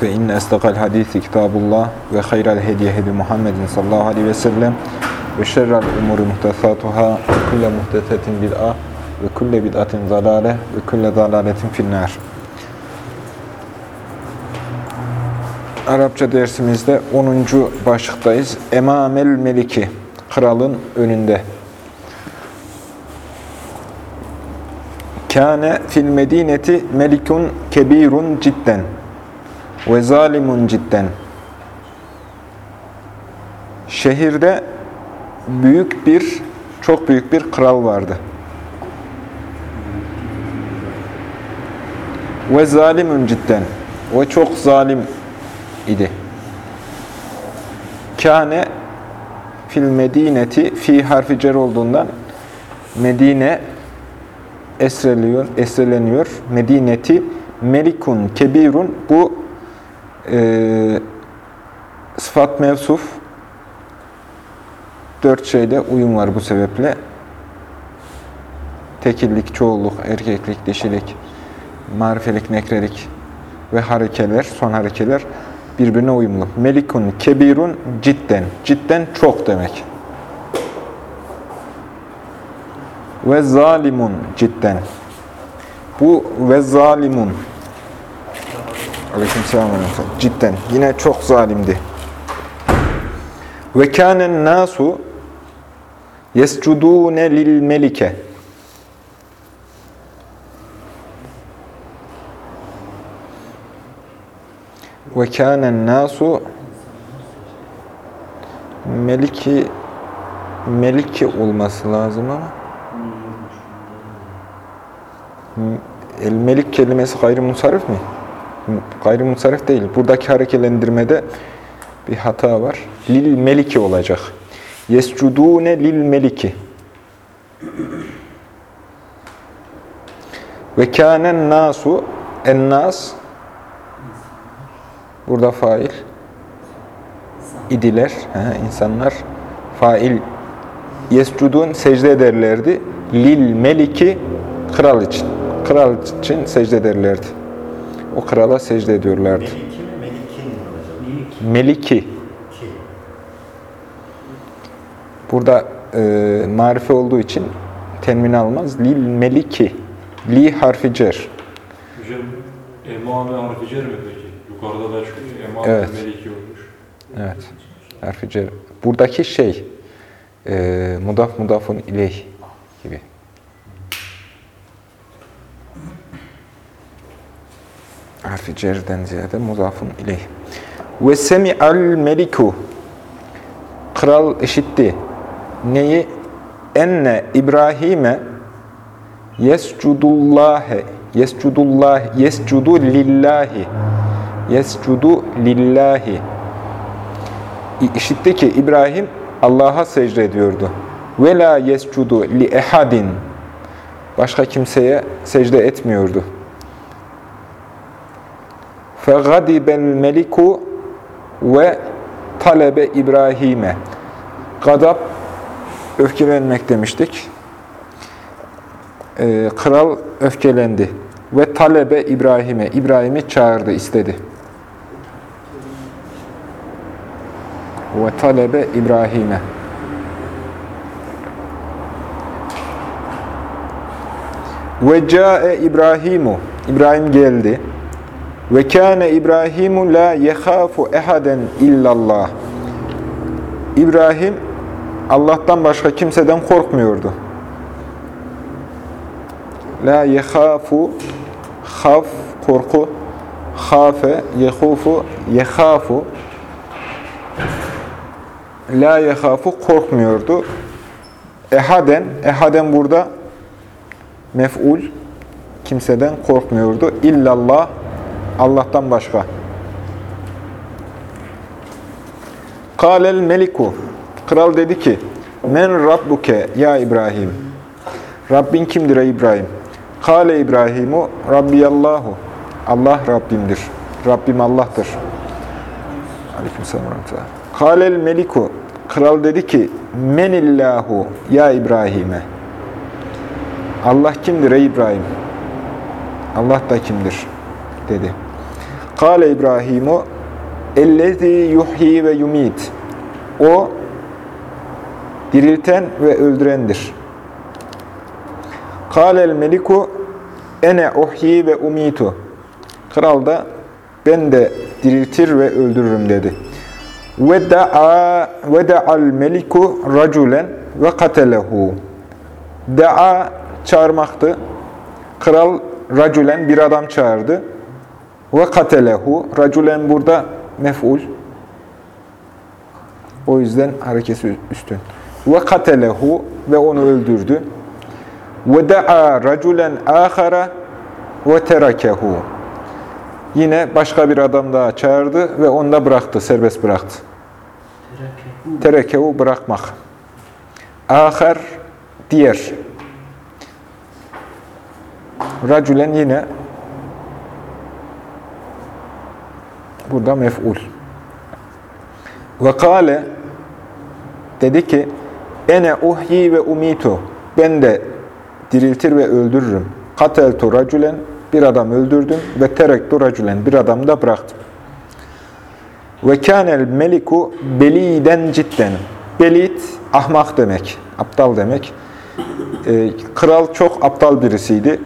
Fe inne estakal hadisi kitabullah ve hayral hediye hedi Muhammedin sallallahu aleyhi ve sellem ve şerrel umuri muhtesatuhâ ve kulle muhtesetin bid'a ve kulle bid'atin zalale ve kulle zalaletin finnâr. Arapça dersimizde 10. başlıktayız. Emamel Meliki, kralın önünde. Kâne fil medineti melikun kebirun cidden ve zalimun cidden. Şehirde büyük bir, çok büyük bir kral vardı. Ve zalimun cidden. Ve çok zalim idi. Kâne fil medineti fi harfi cer olduğundan Medine esreliyor, esreleniyor. Medineti melikun kebirun bu e, sıfat mevsuf dört şeyde uyum var bu sebeple. Tekillik, çoğulluk, erkeklik, dişilik, marifelik, nekrelik ve harekeler, son harekeler birbirine uyumlu. Melikun, kebirun, cidden. Cidden çok demek. Ve zalimun cidden. Bu ve zalimun. Aleykümselam. Cidden. Yine çok zalimdi. Ve kânen nâsu yescudûne lil melike. Ve kânen nâsu meliki meliki olması lazım ama el melik kelimesi gayrimunsarif mi? Gayrimunsarif değil. Buradaki harekelendirmede bir hata var. Lil meliki olacak. Yescudûne lil meliki. Ve kânen nasu en-nas Burada fail idiler, he, insanlar fail yescudun secde ederlerdi. Lil meliki kral için. Kral için secde ederlerdi. O krala secde ediyorlardı. Meliki. Burada e, marife olduğu için tenmin almaz. Lil meliki. Li harfi cer. Hocam emame harfi cer mi peki? Yukarıda da çıkıyor. Emame Evet. meliki olmuş. Evet. Harfi cer. Buradaki şey e, mudaf mudafun ileyh gibi. Harfi cerden ziyade mudafun ileyh. Ve semi'al meliku. Kral işitti. Neyi? Enne İbrahim'e yescudullâhe yescudullâhe yescudu lillahi yescudu lillahi İşitti ki İbrahim Allah'a secde ediyordu. Ve la yescudu li ehadin başka kimseye secde etmiyordu. Fegadibel meliku ve talebe İbrahim'e Gadap öfkelenmek demiştik. Ee, kral öfkelendi. Ve talebe İbrahim'e İbrahim'i çağırdı, istedi. Ve talebe İbrahim'e Ve ca'e İbrahimu İbrahim geldi. Ve kâne İbrahimu la yehâfu ehaden illallah. İbrahim Allah'tan başka kimseden korkmuyordu. La yehâfu haf korku hafe yehufu yehafu La yehafu korkmuyordu. Ehaden, ehaden burada mef'ul, kimseden korkmuyordu. İllallah, Allah'tan başka. Kâlel meliku, Kral dedi ki, Men Rabbuke ya İbrahim. Rabbin kimdir ey İbrahim? Kale İbrahimu Rabbiyallahu. Allah Rabbimdir. Rabbim Allah'tır. Aleykümselam. Kâlel meliku. Kral dedi ki, Menillahu ya İbrahim'e. Allah kimdir ey İbrahim? Allah da kimdir? dedi. Kale İbrahimu Ellezî yuhyi ve yumit. O dirilten ve öldürendir. Kâlel meliku ene uhyi ve umitu. Kral da ben de diriltir ve öldürürüm dedi. Ve da'a ve da'al meliku raculen ve katelehu. Da'a çağırmaktı. Kral raculen bir adam çağırdı. Ve katelehu. Raculen burada mef'ul. O yüzden harekesi üstün. Ve katelehu ve onu öldürdü. Ve da'a raculen ahara ve terakehu. Yine başka bir adam daha çağırdı ve onu da bıraktı, serbest bıraktı. Terekehu bırakmak. Ahar diğer. Racülen yine burada mef'ul. Ve kâle dedi ki ene uhyi ve umitu ben de diriltir ve öldürürüm. Kateltu racülen bir adam öldürdüm ve terektu racülen bir adam da bıraktım. Ve kânel meliku beliden cidden. Belit ahmak demek, aptal demek. Ee, kral çok aptal birisiydi.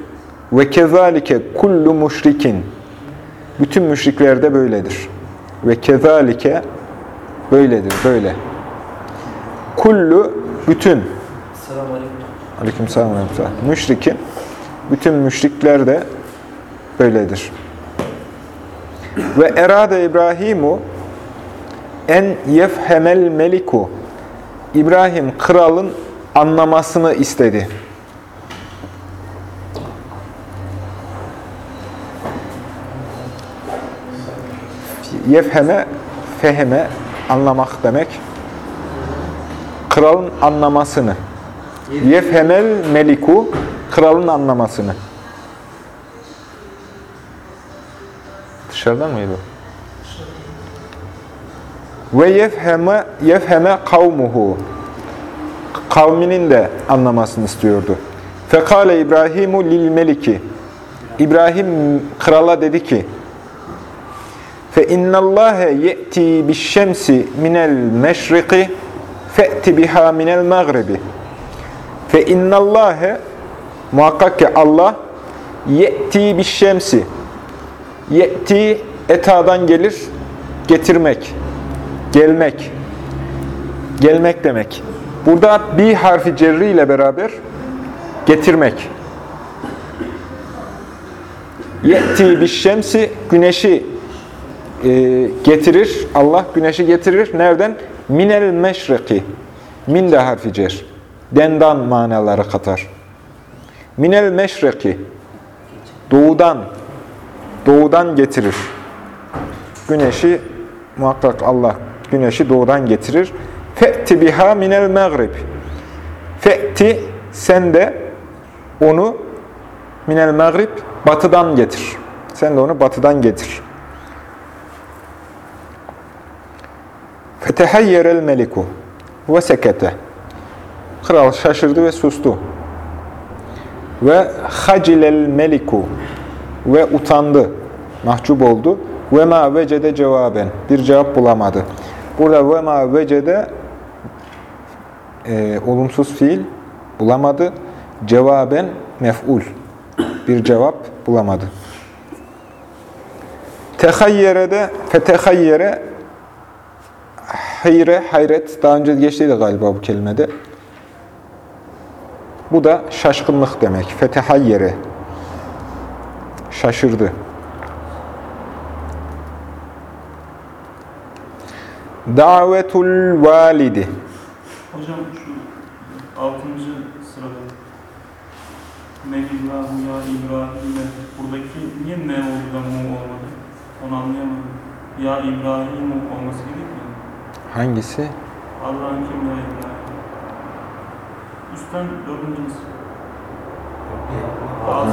Ve kezalike kullu müşrikin. Bütün müşrikler de böyledir. Ve kezalike böyledir, böyle. Kullu bütün. Selamun Aleyküm. Rahmetullah. Müşrikin, bütün müşrikler de böyledir. Ve erade İbrahimu en yefhemel meliku. İbrahim kralın anlamasını istedi. Yefheme, feheme, anlamak demek. Kralın anlamasını. Yefhemel meliku, kralın anlamasını. Dışarıdan mıydı? Ve yefheme, yefheme kavmuhu. Kavminin de anlamasını istiyordu. Fekale İbrahimu lil meliki. İbrahim krala dedi ki, Fe innallâhe ye'ti bişşemsi minel meşriki fe'ti biha minel mağribi. Fe innallâhe muhakkak ki Allah ye'ti bişşemsi ye'ti etadan gelir getirmek gelmek gelmek demek. Burada bir harfi cerri ile beraber getirmek. Ye'ti bişşemsi güneşi e, getirir. Allah güneşi getirir. Nereden? Minel meşriki. Min de harfi cer. Dendan manaları katar. Minel meşriki. Doğudan. Doğudan getirir. Güneşi muhakkak Allah güneşi doğudan getirir. Fe'ti biha minel mağrib. Fe'ti sen de onu minel mağrib batıdan getir. Sen de onu batıdan getir. Fetehayyerel meliku ve sekete. Kral şaşırdı ve sustu. Ve hacilel meliku ve utandı, mahcup oldu. Ve ma vecede cevaben. Bir cevap bulamadı. Burada ve ma vecede e, olumsuz fiil bulamadı. Cevaben mef'ul. Bir cevap bulamadı. Tehayyere de fetehayyere hayre, hayret daha önce geçtiydi galiba bu kelimede. Bu da şaşkınlık demek. Fetehayyere. Şaşırdı. Davetul validi. Hocam şu 6. sırada Melillahu ya İbrahim'e buradaki niye ne oldu da mu olmadı? Onu anlayamadım. Ya İbrahim olması gerekmiyor mu? Hangisi? Allah'ın kim ya Üstten dördüncü mısır.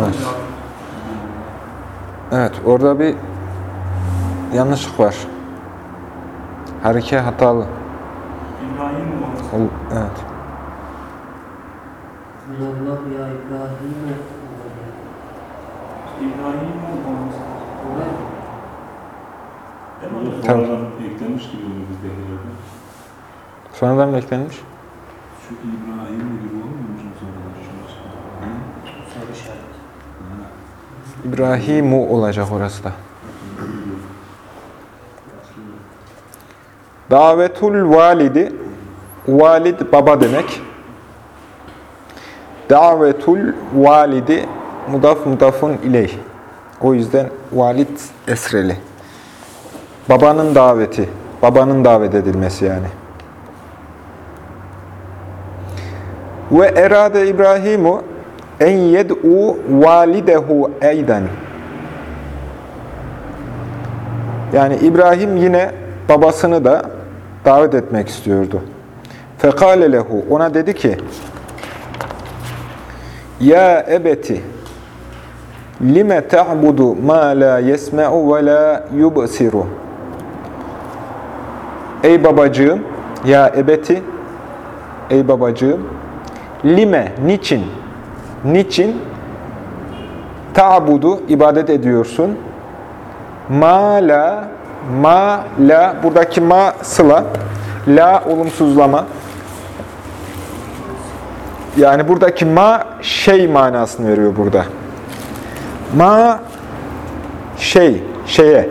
Evet. Evet, orada bir yanlışlık var. Hareke hatalı. İbrahim mi olması? Ol- Evet. Allah ya İbrahim'e İbrahim mi olması? olay Bu Tamam. sonradan eklenmiş gibi mi bizdekilerde? Sonradan mı eklenmiş? Şu İbrahim gibi olmuyor mu sonradan soru işareti. İbrahimu olacak orası da. Davetul validi, valid baba demek. Davetul validi, mudaf mudafun ileyh. O yüzden valid esreli. Babanın daveti, babanın davet edilmesi yani. Ve erade İbrahimu en yed'u validehu eyden. Yani İbrahim yine babasını da davet etmek istiyordu. Fekale lehu ona dedi ki Ya ebeti lime ta'budu ma la yesme'u ve la yubsiru Ey babacığım ya ebeti ey babacığım lime niçin niçin ta'budu ibadet ediyorsun? Ma la ma la buradaki ma sıla la olumsuzlama. Yani buradaki ma şey manasını veriyor burada. Ma şey şeye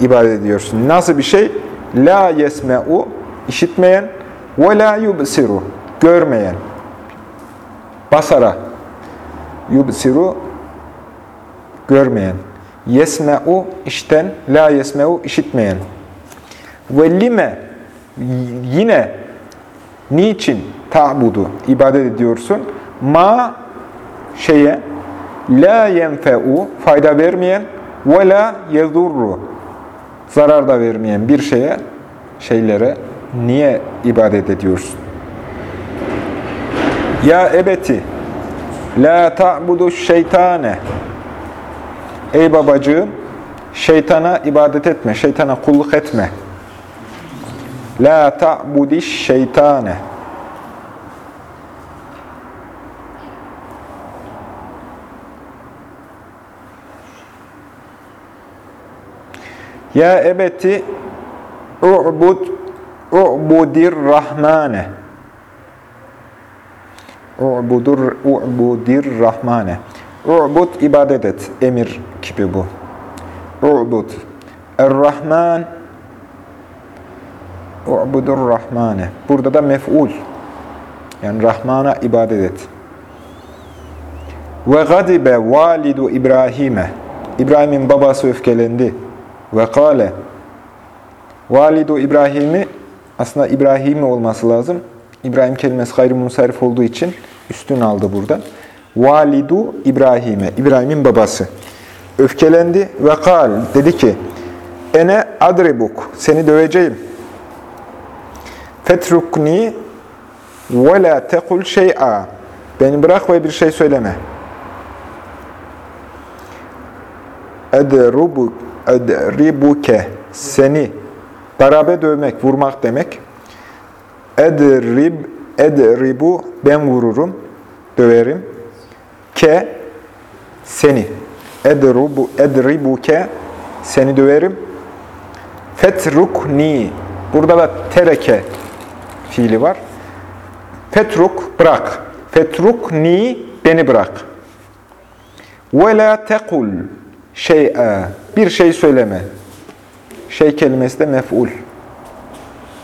ibadet ediyorsun. Nasıl bir şey la yesme'u işitmeyen ve la yubsiru görmeyen. Basara. Yubsiru görmeyen. Yesme'u işten la yesme'u işitmeyen. Ve lime yine niçin ta'budu ibadet ediyorsun? Ma şeye la yenfe'u fayda vermeyen. Ve la yezurru zarar da vermeyen bir şeye şeylere niye ibadet ediyorsun? Ya ebeti la ta'budu şeytane Ey babacığım şeytana ibadet etme, şeytana kulluk etme. La ta'budiş şeytane Ya ebeti u'bud u'budir rahmane U'budur u'budir rahmane. U'bud ibadet et. Emir kipi bu. U'bud. Er-Rahman U'budur rahmane. Burada da mef'ul. Yani Rahman'a ibadet et. Ve gadibe validu İbrahim'e. İbrahim'in babası öfkelendi. Ve kâle. Validu İbrahim'i aslında İbrahim'i olması lazım. İbrahim kelimesi gayrimunsarif olduğu için üstün aldı burada. Validu İbrahim'e, İbrahim'in babası. Öfkelendi ve kal, dedi ki, Ene adribuk, seni döveceğim. Fetrukni ve la tekul şey'a. Beni bırak ve bir şey söyleme. Edrubu, edribuke, seni. Darabe dövmek, vurmak demek. Edrib, edribu, ben vururum, döverim. Ke, seni. Edrubu, edribuke, seni döverim. Fetrukni, burada da tereke fiili var. Fetruk, bırak. Fetrukni, beni bırak. Ve la tekul şey'a, bir şey söyleme. Şey kelimesi de mef'ul.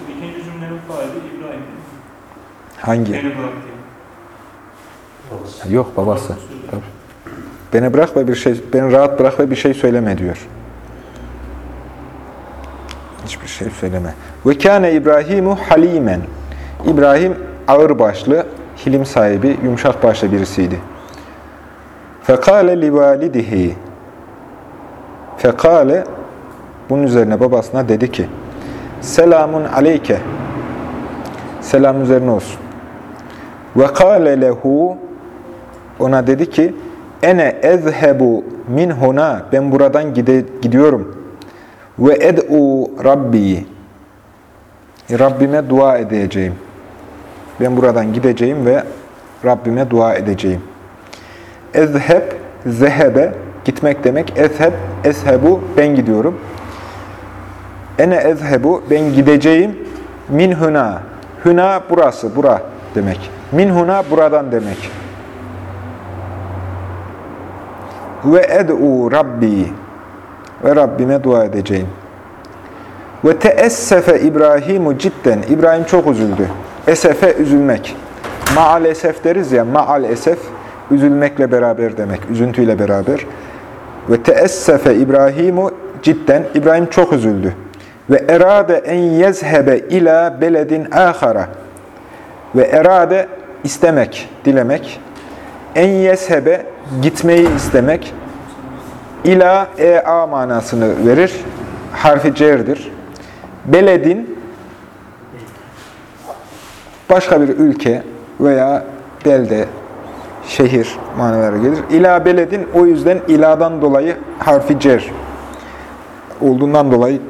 İkinci cümlenin faili İbrahim. Hangi? Beni bırak diye. Yok babası. Tabii. Beni bırak ve bir şey, beni rahat bırak ve bir şey söyleme diyor. Hiçbir şey söyleme. Ve kâne İbrahimu halimen. İbrahim ağırbaşlı, hilim sahibi, yumuşak başlı birisiydi. Fekale li validihi. Fekale bunun üzerine babasına dedi ki: Selamun aleyke. Selam üzerine olsun. Ve kâle lehu ona dedi ki ene ezhebu min huna ben buradan gide, gidiyorum. Ve ed'u rabbi Rabbime dua edeceğim. Ben buradan gideceğim ve Rabbime dua edeceğim. Ezheb, zehebe, gitmek demek. Ezheb, ezhebu, ben gidiyorum. Ene ezhebu, ben gideceğim. Min huna, huna burası, bura demek. Min huna, buradan demek. Ve ed'u Rabbi, ve Rabbime dua edeceğim. Ve teessefe İbrahimu cidden. İbrahim çok üzüldü. Esefe üzülmek. Maal esef deriz ya, maal esef üzülmekle beraber demek, üzüntüyle beraber. Ve teessefe İbrahimu cidden. İbrahim çok üzüldü. Ve erade en yezhebe ila beledin ahara. Ve erade istemek, dilemek. En yezhebe gitmeyi istemek. İla e-a manasını verir. Harfi cerdir. Beledin başka bir ülke veya belde, şehir manaları gelir. İla beledin o yüzden iladan dolayı harfi cer olduğundan dolayı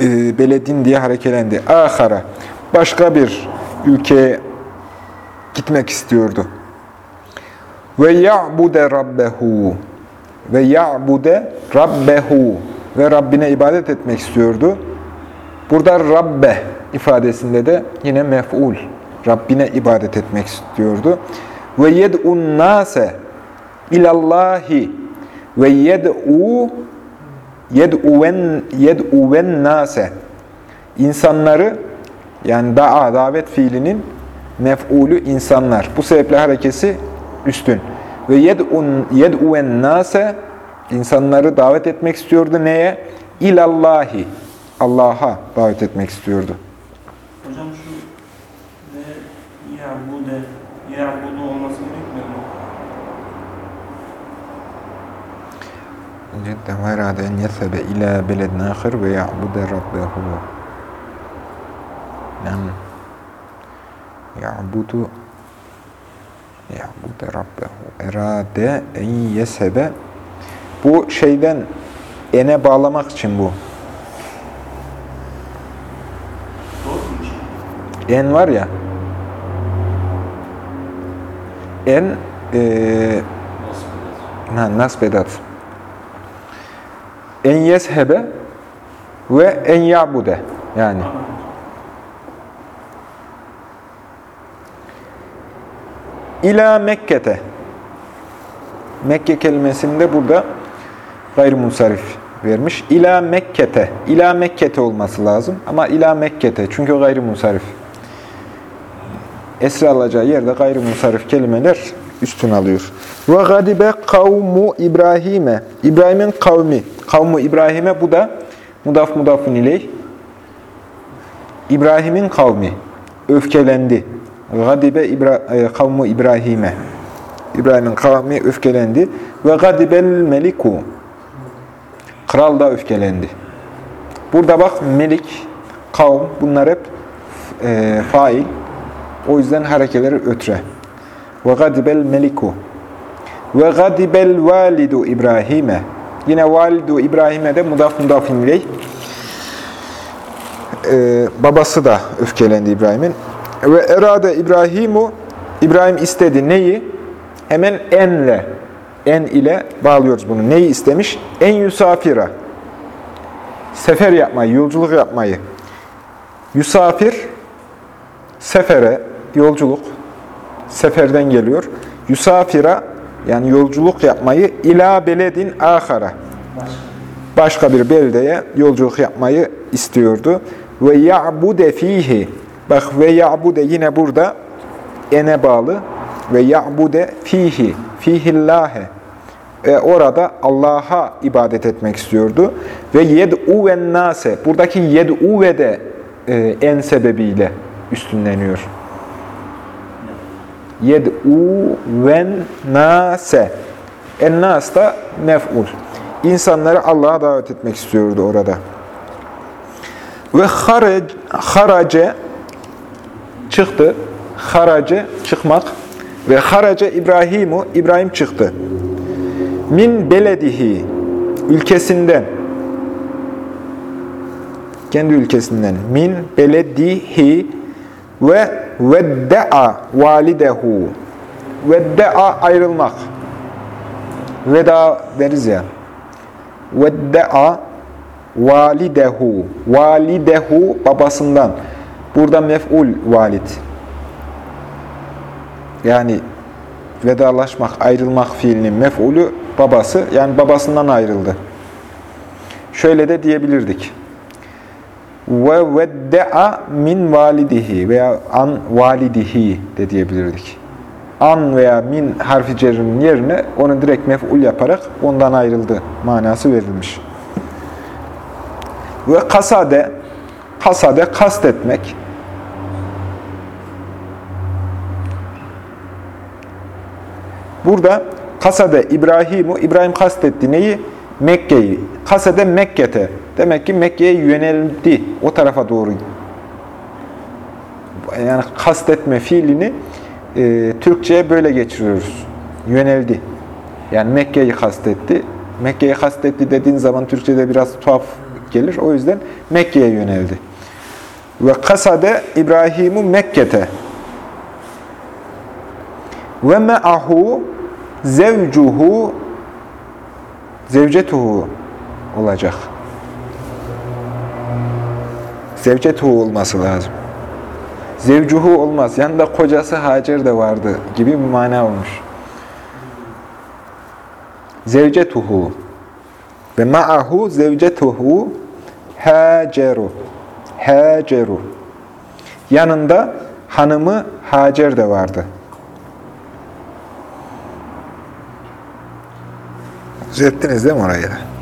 e, beledin diye harekelendi. Ahara başka bir ülkeye gitmek istiyordu. Ve ya'bude rabbehu ve ya'bude rabbehu ve Rabbine ibadet etmek istiyordu. Burada Rabbe ifadesinde de yine mef'ul. Rabbine ibadet etmek istiyordu. Ve yed'un nase ilallahi ve yed'u yed'uven yed'uven nase insanları yani da'a davet fiilinin mef'ulü insanlar. Bu sebeple harekesi üstün. Ve yed'un yed'uven nase insanları davet etmek istiyordu neye? İlallahi. Allah'a davet etmek istiyordu. Hocam şu ve ya'bude ya'budu olması gerekmiyor mu? İrade en yethebe ila beledin ahir ve ya'bude rabbehu. Yani ya'budu ya'bude rabbehu. Erade en yeshebe bu şeyden ene bağlamak için bu. En var ya. En eee ha, nasbedat. En yeshebe ve en yabude. Yani ila Mekke'te. Mekke kelimesinde burada gayrimusarif vermiş. İla Mekke'te. İla Mekke'te olması lazım. Ama ila Mekke'te. Çünkü o gayrimusarif. Esra alacağı yerde gayrimusarif kelimeler üstün alıyor. Ve gadibe kavmu İbrahim'e. İbrahim'in kavmi. Kavmu İbrahim'e bu da mudaf mudafun ileyh. İbrahim'in kavmi öfkelendi. Gadibe İbra e, kavmu İbrahim'e. İbrahim'in kavmi öfkelendi. Ve gadibel meliku. Kral da öfkelendi. Burada bak melik, kavm bunlar hep e, fail. O yüzden harekeleri ötre. Ve gadibel meliku. Ve gadibel validu İbrahim'e. Yine validu İbrahim'e de mudaf mudafin ileyh. Ee, babası da öfkelendi İbrahim'in. Ve erade İbrahimu, İbrahim istedi neyi? Hemen enle, en ile bağlıyoruz bunu. Neyi istemiş? En yusafira. Sefer yapmayı, yolculuk yapmayı. Yusafir, sefere, yolculuk. Seferden geliyor. Yusafira, yani yolculuk yapmayı ila beledin ahara. Başka bir beldeye yolculuk yapmayı istiyordu. Ve ya'bude fihi. Bak ve ya'bude yine burada ene bağlı. Ve ya'bude fihi. Fihillâhe. E, orada Allah'a ibadet etmek istiyordu. Ve yed'u ve nase. Buradaki yed'u ve de e, en sebebiyle üstünleniyor. Yed'u ve nase. En nas da mef'ul. İnsanları Allah'a davet etmek istiyordu orada. Ve harace çıktı. harace çıkmak ve harace İbrahimu İbrahim çıktı. Min beledihi ülkesinden kendi ülkesinden min beledihi ve vedda'a validehu. Vedda'a ayrılmak. Veda deriz ya. Vedda'a validehu. Validehu babasından. Burada mef'ul valid. Yani vedalaşmak, ayrılmak fiilinin mef'ulü babası yani babasından ayrıldı. Şöyle de diyebilirdik. Ve vedda'a min validihi veya an validihi de diyebilirdik. An veya min harfi cerrinin yerine onu direkt mef'ul yaparak ondan ayrıldı manası verilmiş. Ve kasade, kasade kastetmek. Burada kasade İbrahim'u, İbrahim kastetti neyi? Mekke'yi. Kasede Mekke'te. Demek ki Mekke'ye yöneldi. O tarafa doğru. Yani kastetme fiilini e, Türkçe'ye böyle geçiriyoruz. Yöneldi. Yani Mekke'yi kastetti. Mekke'yi kastetti dediğin zaman Türkçe'de biraz tuhaf gelir. O yüzden Mekke'ye yöneldi. Ve kasade İbrahim'u Mekke'te. Ve me'ahu zevcuhu zevcetuhu olacak. Zevcetuhu olması lazım. Zevcuhu olmaz. Yanında kocası Hacer de vardı gibi bir mana olmuş. Zevcetuhu ve ma'ahu zevcetuhu Haceru. Haceru. Yanında hanımı Hacer de vardı. Düzelttiniz değil mi orayı?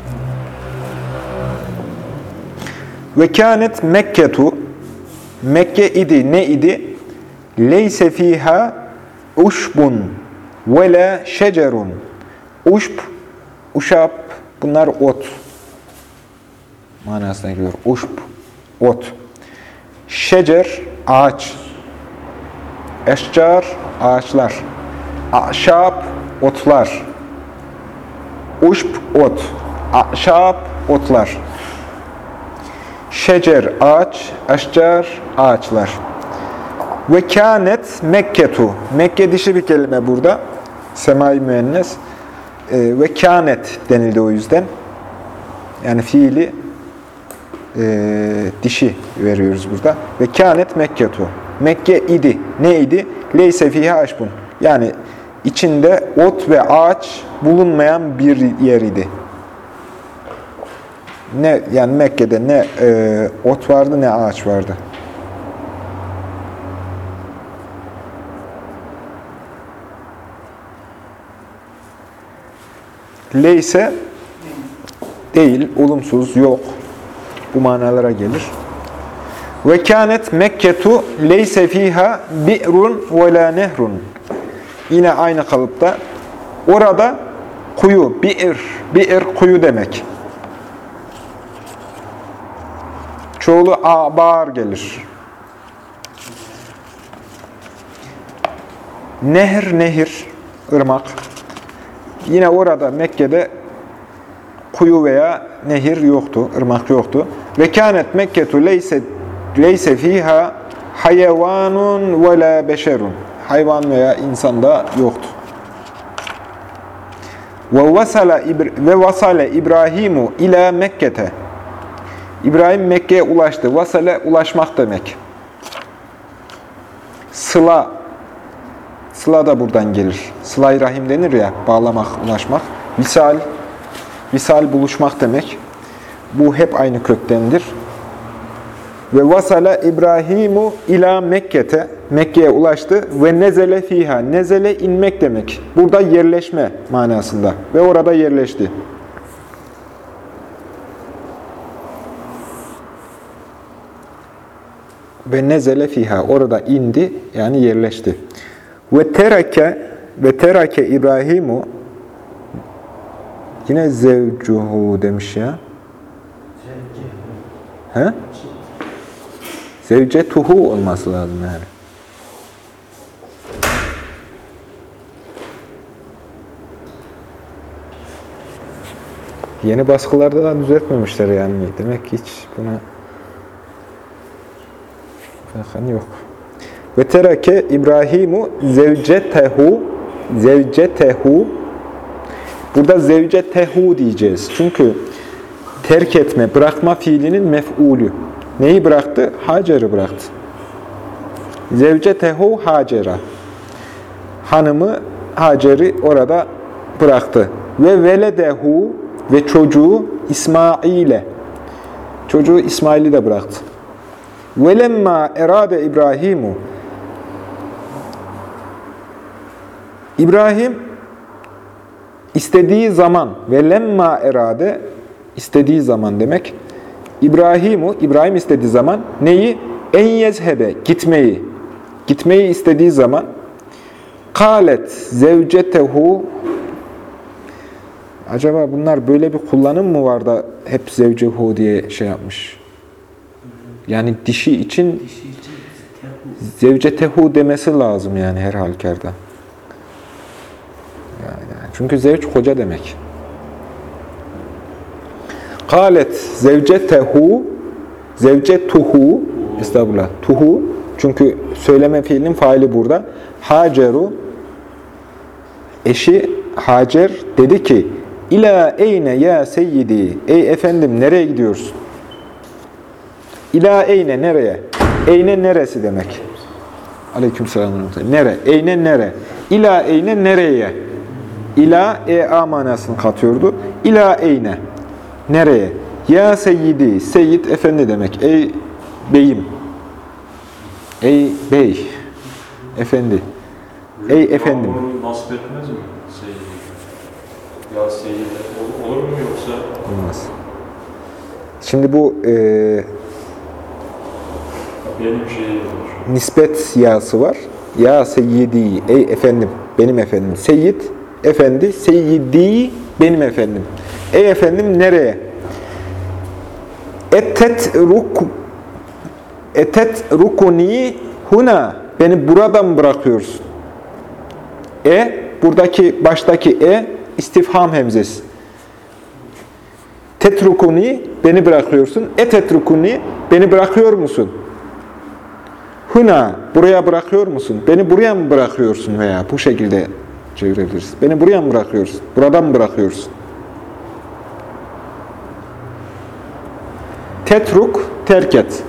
Ve kânet Mekketu Mekke idi. Ne idi? Leyse fiha uşbun ve la şecerun. Uşb, uşap, bunlar ot. Manasına geliyor. Uşb, ot. Şecer, ağaç. Eşcar, ağaçlar. Aşap, otlar. Uşb, ot. Aşap, otlar. Şecer, ağaç. Eşcar, ağaçlar. Ve kânet Mekketu. Mekke dişi bir kelime burada. Semai müennes. E, ve kânet denildi o yüzden. Yani fiili e, dişi veriyoruz burada. Ve kânet Mekketu. Mekke idi. Ne idi? Leyse fiha aşbun. Yani içinde ot ve ağaç bulunmayan bir yer idi. Ne yani Mekke'de ne e, ot vardı ne ağaç vardı. Leyse değil, olumsuz, yok. Bu manalara gelir. Ve kânet Mekketu leyse fiha bi'run ve la nehrun. Yine aynı kalıpta. Orada kuyu, bi'r, bi'r kuyu demek. Çoğulu abar gelir. Nehir, nehir, ırmak. Yine orada Mekke'de kuyu veya nehir yoktu, ırmak yoktu. Ve kânet Mekketu leyse leyse fiha hayvanun ve la beşerun. Hayvan veya insan da yoktu. Ve vasale İbrahimu ila Mekke'te. İbrahim Mekke'ye ulaştı. Vasale ulaşmak demek. Sıla Sıla da buradan gelir. Sıla-i Rahim denir ya, bağlamak, ulaşmak. Visal, visal buluşmak demek. Bu hep aynı köktendir. Ve vasala İbrahimu ila Mekke'te, Mekke'ye ulaştı ve nezele fiha, nezele inmek demek. Burada yerleşme manasında ve orada yerleşti. ve nezele fiha. Orada indi yani yerleşti. Ve terake ve terake İbrahimu yine zevcuhu demiş ya. He? Zevcetuhu olması lazım yani. Yeni baskılarda da düzeltmemişler yani. Demek ki hiç buna bakan yok. Ve tereke İbrahimu zevcetehu zevcetehu Burada zevcetehu diyeceğiz. Çünkü terk etme, bırakma fiilinin mef'ulü. Neyi bıraktı? Hacer'i bıraktı. Zevcetehu Hacer'a. Hanımı Hacer'i orada bıraktı. Ve veledehu ve çocuğu İsmail'e. Çocuğu İsmail'i de bıraktı. Velemma erade İbrahimu. İbrahim istediği zaman ve lemma erade istediği zaman demek. İbrahimu, İbrahim istediği zaman neyi? En yezhebe, gitmeyi. Gitmeyi istediği zaman kalet zevcetehu Acaba bunlar böyle bir kullanım mı var da hep zevcehu diye şey yapmış? Yani dişi için için tehu. zevcetehu demesi lazım yani her halükarda. Yani, çünkü zevç koca demek. Kalet zevcetehu zevcetuhu estağfurullah tuhu çünkü söyleme fiilinin faili burada. Haceru eşi Hacer dedi ki İla eyne ya seyyidi ey efendim nereye gidiyorsun? İla eyne nereye? Eyne neresi demek? Aleykümselam. ve rahmetullah. Nere? Eyne nere? İla eyne nereye? İla e a manasını katıyordu. İla eyne. Nereye? Ya seyyidi. Seyyid efendi demek. Ey beyim. Ey bey. Efendi. Ey efendim. Bunu nasip etmez mi? Seyyid. Ya seyyid ol- olur mu yoksa Olmaz. Şimdi bu e, nispet yası var. Ya seyyidi, ey efendim, benim efendim. Seyyid, efendi, seyyidi, benim efendim. Ey efendim nereye? Etet ruk etet rukuni huna beni burada mı bırakıyorsun? E buradaki baştaki e istifham hemzesi. Tetrukuni beni bırakıyorsun. Etetrukuni beni bırakıyor musun? Huna, buraya bırakıyor musun? Beni buraya mı bırakıyorsun veya bu şekilde çevirebiliriz. Beni buraya mı bırakıyorsun? Buradan mı bırakıyorsun? Tetruk, terk et.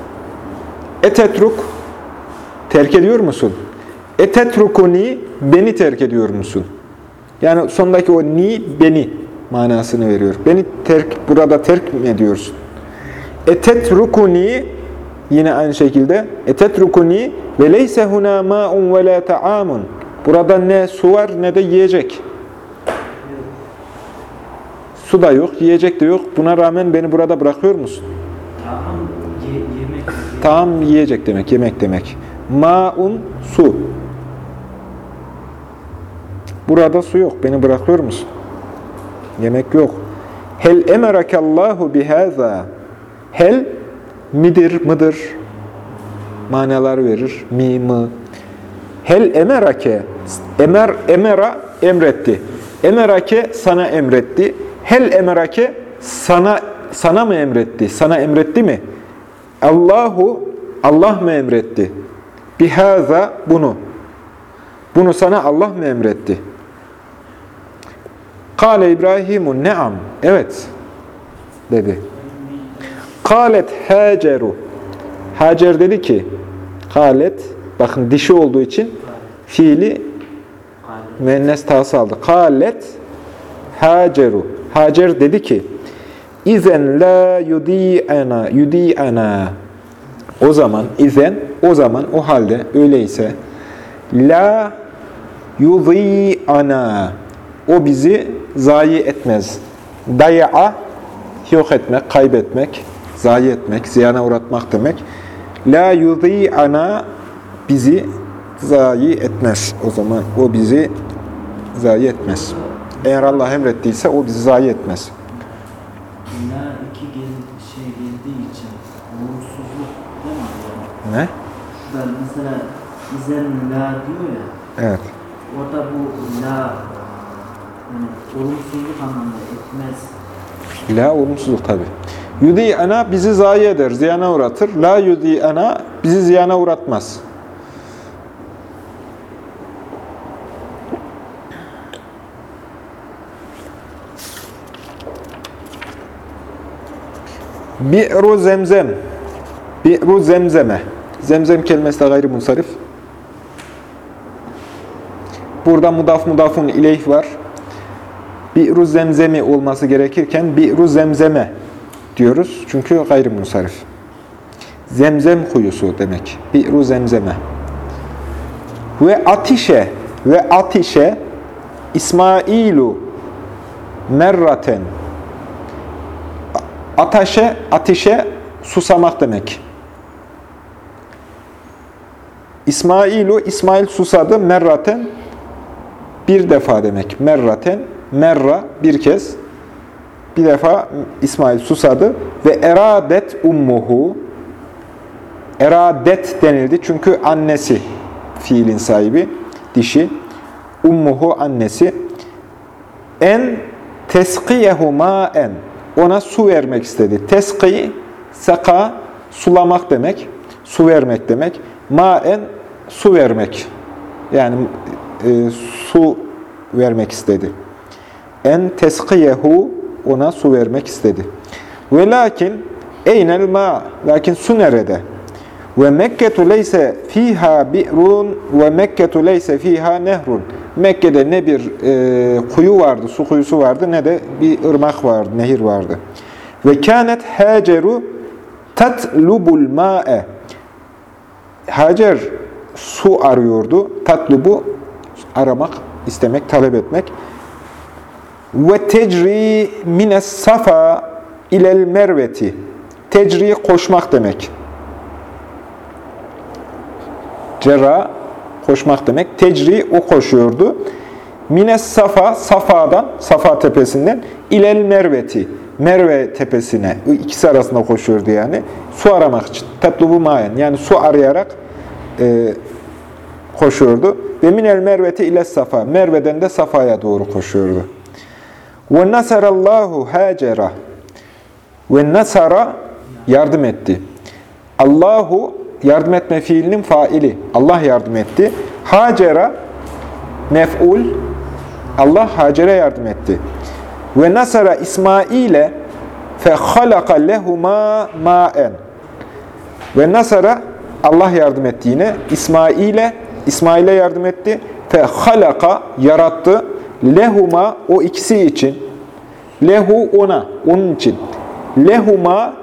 Etetruk, terk ediyor musun? Etetrukuni, beni terk ediyor musun? Yani sondaki o ni, beni manasını veriyor. Beni terk, burada terk mi ediyorsun? Etetrukuni, Yine aynı şekilde etetrukuni ve leyse huna ma'un ve la ta'amun. Burada ne su var ne de yiyecek. Su da yok, yiyecek de yok. Buna rağmen beni burada bırakıyor musun? Tam yiyecek demek, yemek demek. Ma'un su. Burada su yok. Beni bırakıyor musun? Yemek yok. Hel emerakallahu bihaza. Hel midir, mıdır manaları verir. Mi, mı. Hel emerake. Emer, emera emretti. Emerake sana emretti. Hel emerake sana sana mı emretti? Sana emretti mi? Allahu Allah mı emretti? Bihaza bunu. Bunu sana Allah mı emretti? Kale İbrahimu ne'am. Evet. Dedi. Kalet Haceru. Hacer dedi ki, Kalet, bakın dişi olduğu için fiili müennes tası aldı. Kalet Haceru. Hacer dedi ki, İzen la yudi'ana, yudi'ana. O zaman, izen, o zaman, o halde, öyleyse, la yudi'ana. O bizi zayi etmez. Daya'a, yok etmek, kaybetmek, zayi etmek, ziyana uğratmak demek. La yudi'ana bizi zayi etmez. O zaman o bizi zayi etmez. Eğer Allah emrettiyse o bizi zayi etmez. La iki gel, şey geldiği için olumsuzluk değil mi? Yani? Ne? Şurada mesela izen la diyor ya. Evet. Orada bu la yani olumsuzluk anlamında etmez La olumsuzluk tabi. Yudi ana bizi zayi eder, ziyana uğratır. La yudi ana bizi ziyana uğratmaz. Bi'ru zemzem. Bi'ru zemzeme. Zemzem kelimesi de gayri munsarif. Burada mudaf mudafun ileyh var. Bi'ru zemzemi olması gerekirken bi'ru zemzeme diyoruz. Çünkü gayri munsarif. Zemzem kuyusu demek. Bi'ru zemzeme. Ve atişe ve atişe İsmailu merraten Ataşe, ateşe susamak demek. İsmailu, İsmail susadı merraten bir defa demek. Merraten, merra bir kez. Bir defa İsmail susadı ve eradet ummuhu eradet denildi çünkü annesi fiilin sahibi dişi ummuhu annesi en teskiyehu maen ona su vermek istedi. Teski, saka, sulamak demek. Su vermek demek. Maen, su vermek. Yani e, su vermek istedi. En teskiyehu, ona su vermek istedi. Ve lakin, eynel ma, lakin su nerede? Ve Mekketu leyse fiha bi'run ve Mekketu leyse fiha nehrun. Mekke'de ne bir e, kuyu vardı, su kuyusu vardı ne de bir ırmak vardı, nehir vardı. Ve kânet Haceru tatlubul ma'e. Hacer su arıyordu. Tatlubu aramak, istemek, talep etmek. Ve tecri mines safa ilel merveti. Tecri koşmak demek. Cerra koşmak demek. Tecri o koşuyordu. Mines Safa, Safa'dan, Safa tepesinden ilel Merveti, Merve tepesine, ikisi arasında koşuyordu yani. Su aramak için. Tetlubu mayen, yani su arayarak e, koşuyordu. Ve minel Merveti ile Safa, Merve'den de Safa'ya doğru koşuyordu. Ve nasarallahu hacera. Ve nasara yardım etti. Allahu yardım etme fiilinin faili. Allah yardım etti. Hacera mef'ul. Allah Hacer'e yardım etti. Ve nasara İsmail'e fe halaka lehuma ma'en. Ve nasara Allah yardım etti yine. İsmail'e İsmail'e yardım etti. Fe halaka yarattı. Lehuma o ikisi için. Lehu ona, onun için. Lehuma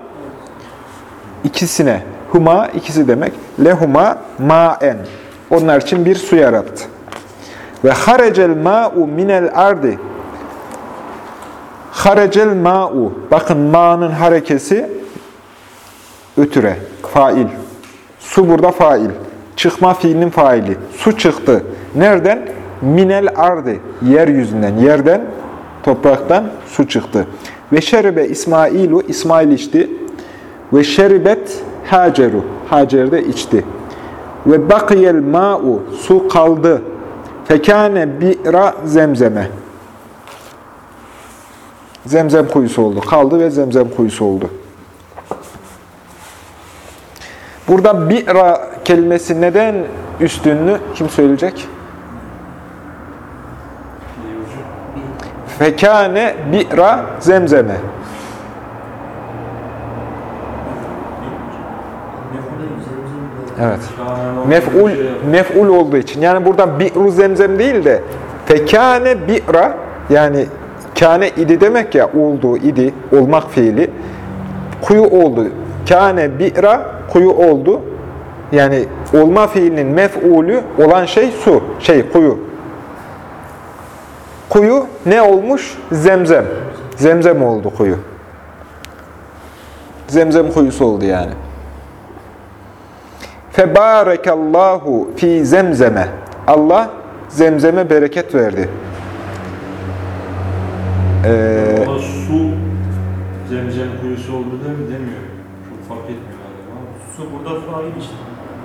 ikisine. Huma ikisi demek. Lehuma ma'en. Onlar için bir su yarattı. Ve harecel ma'u minel ardi. Harecel ma'u. Bakın ma'nın harekesi ötüre, fail. Su burada fail. Çıkma fiilinin faili. Su çıktı. Nereden? Minel ardi. Yeryüzünden, yerden, topraktan su çıktı. Ve şeribe İsmailu, İsmail içti. Ve şeribet Haceru, Hacer de içti. Ve bakiyel ma'u, su kaldı. Fekâne bi'ra zemzeme. Zemzem kuyusu oldu. Kaldı ve zemzem kuyusu oldu. Burada bi'ra kelimesi neden üstünlü? Kim söyleyecek? Fekâne bi'ra zemzeme. Evet. Mef'ul mef'ul olduğu için. Yani burada bi'ru zemzem değil de fekâne bi'ra yani kâne idi demek ya oldu idi olmak fiili kuyu oldu. Kâne bi'ra kuyu oldu. Yani olma fiilinin mef'ulü olan şey su, şey kuyu. Kuyu ne olmuş? Zemzem. Zemzem oldu kuyu. Zemzem kuyusu oldu yani. Febârekallahu fi zemzeme. Allah zemzeme bereket verdi. Ee, su zemzem kuyusu oldu da demiyor. Çok fark etmiyor galiba ama. Su burada fail işte.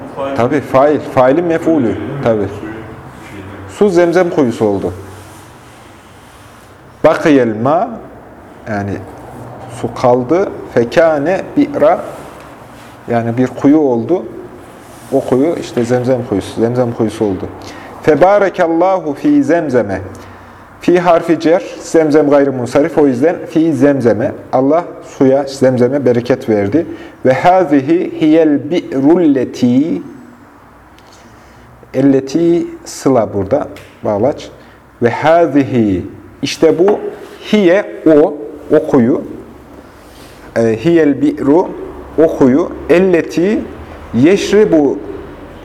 Bu fail. tabi fail, failin mef'ulü. Değil mi? Tabi. Suyu şeyde. Su zemzem kuyusu oldu. Bakiyel ma yani su kaldı. Fekane bi'ra yani bir kuyu oldu. O kuyu işte zemzem kuyusu. Zemzem kuyusu oldu. Febarekallahu fi zemzeme. Fi harfi cer, zemzem gayrı munsarif. O yüzden fi zemzeme. Allah suya, zemzeme bereket verdi. Ve hazihi hiyel bi'rulleti elleti sıla burada bağlaç. Ve hazihi işte bu hiye o, o kuyu. E, hiyel bi'ru o kuyu. Elleti yeşribu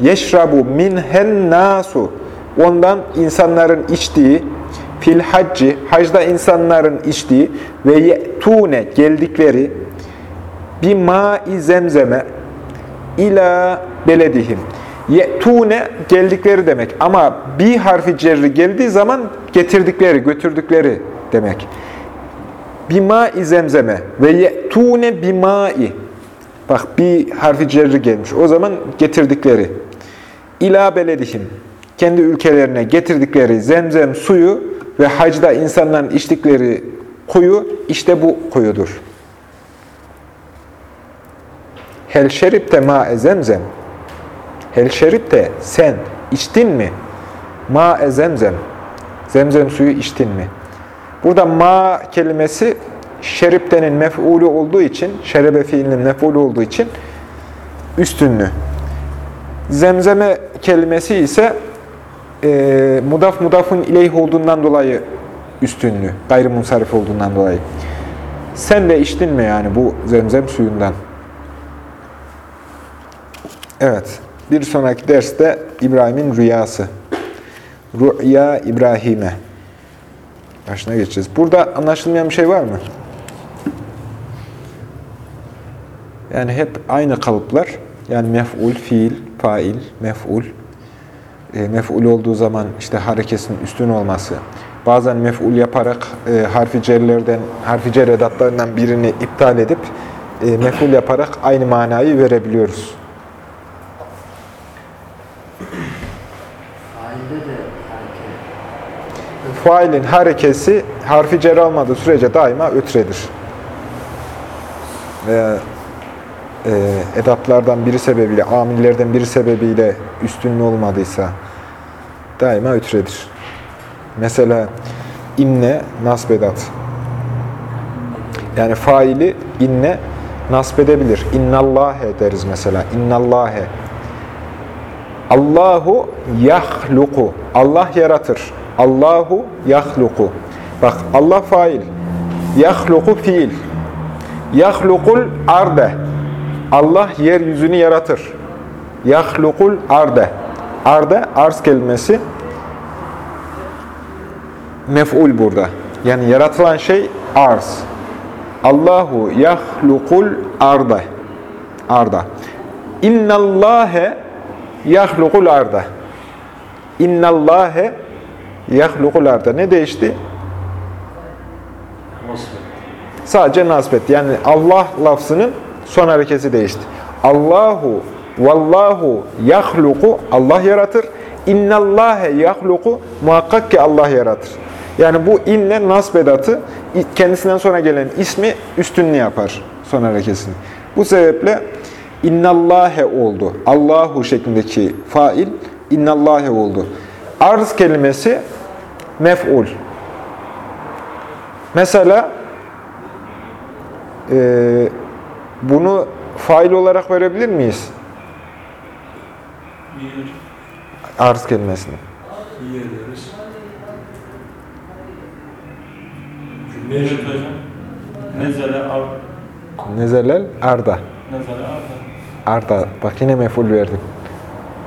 yeşrabu minhen nasu ondan insanların içtiği fil hacci hacda insanların içtiği ve ye'tune geldikleri bir ma'i zemzeme ila beledihim. Ye'tune geldikleri demek ama bir harfi cerri geldiği zaman getirdikleri, götürdükleri demek. Bima-i zemzeme ve ye'tune bima-i. Bak bir harfi cerri gelmiş. O zaman getirdikleri. İla beledihim. Kendi ülkelerine getirdikleri zemzem suyu ve hacda insanların içtikleri kuyu işte bu kuyudur. Hel şeripte ma'e zemzem. Hel şeripte sen içtin mi? Ma'e zemzem. Zemzem suyu içtin mi? Burada ma kelimesi şeriptenin mef'ulü olduğu için, şerebe fiilinin mef'ulü olduğu için üstünlü. Zemzeme kelimesi ise e, mudaf mudafın ileyh olduğundan dolayı üstünlü, gayrimunsarif olduğundan dolayı. Sen de içtin mi yani bu zemzem suyundan? Evet, bir sonraki derste İbrahim'in rüyası. Rüya İbrahim'e. Başına geçeceğiz. Burada anlaşılmayan bir şey var mı? Yani hep aynı kalıplar. Yani mef'ul, fiil, fail, mef'ul. E, mef'ul olduğu zaman işte hareketin üstün olması. Bazen mef'ul yaparak e, harfi cerlerden, harfi cer edatlarından birini iptal edip e, mef'ul yaparak aynı manayı verebiliyoruz. Failin harekesi harfi cer almadığı sürece daima ötredir. Veya e, edatlardan biri sebebiyle, amillerden biri sebebiyle üstünlüğü olmadıysa daima ötredir. Mesela inne nasbedat. Yani faili inne nasbedebilir. İnnallâhe deriz mesela. İnnallâhe. Allahu yahluku. Allah yaratır. Allahu yahluku. Bak Allah fail. Yahluku fiil. Yahlukul arde. Allah yeryüzünü yaratır. Yahlukul arde. Arde arz kelimesi mef'ul burada. Yani yaratılan şey arz. Allahu yahlukul arda. Arda. İnnallâhe yahlukul arda. İnnallâhe yahlukul arda. Ne değişti? Sadece nasbet. Yani Allah lafzının son harekesi değişti. Allahu vallahu yahluku Allah yaratır. İnnallâhe yahluku muhakkak ki Allah yaratır. Yani bu inle nasbedatı kendisinden sonra gelen ismi üstünlüğü yapar son harekesini. Bu sebeple innallâhe oldu. Allahu şeklindeki fail innallâhe oldu. Arz kelimesi mef'ul. Mesela e, bunu fail olarak verebilir miyiz? Arz kelimesini. İçinde hocam. Nezele. Nezelel arda. Nezele. Arda. Bak yine mef'ul verdim.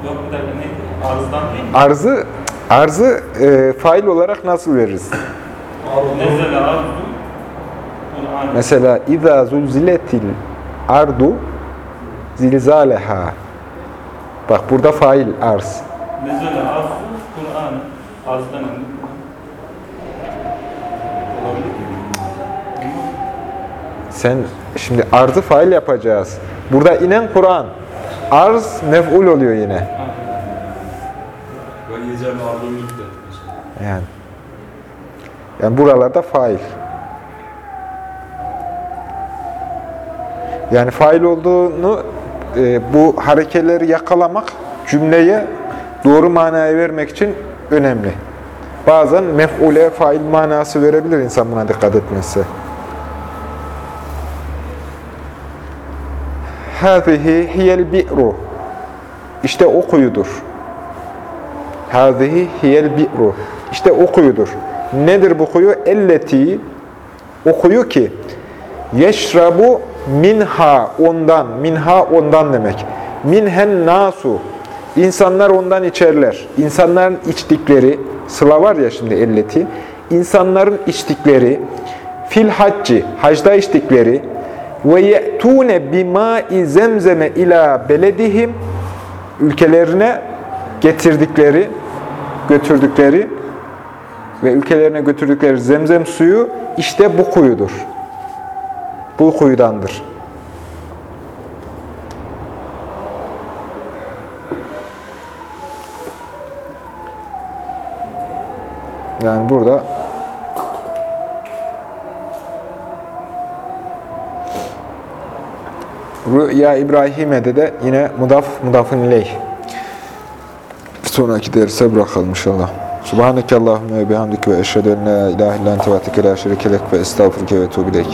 Yok bir dakika neydi? Arzdan değil mi? Arzı arzı e, fail olarak nasıl veririz? Mesela iza zulziletil ardu zilzaleha. Bak burada fail arz. Nezele arzu. Kur'an. Arzdan? Sen şimdi arzı fail yapacağız. Burada inen Kur'an. Arz mef'ul oluyor yine. ve yiyeceğim ardımlık da. Yani. Yani buralarda fail. Yani fail olduğunu e, bu harekeleri yakalamak cümleye doğru manaya vermek için önemli. Bazen mef'ule fail manası verebilir insan buna dikkat etmezse. Hâzihi hiyel bi'ru. İşte o kuyudur. Hâzihi hiyel bi'ru. İşte o kuyudur. Nedir bu kuyu? Elleti. O kuyu ki yeşrabu minha ondan. Minha ondan demek. Minhen nasu. İnsanlar ondan içerler. İnsanların içtikleri, sıla var ya şimdi elleti. İnsanların içtikleri, fil hacci, hacda içtikleri, ve ye'tûne bimâ'i zemzeme ila beledihim, ülkelerine getirdikleri, götürdükleri ve ülkelerine götürdükleri zemzem suyu işte bu kuyudur. Bu kuyudandır. Yani burada Rüya İbrahim'e de yine mudaf mudafın ileyh. Sonraki derse bırakalım inşallah. Subhaneke Allahümme ve bihamdike ve eşhedü en la ilahe illan tevatike la şerikelek ve estağfurke ve tuğbilek.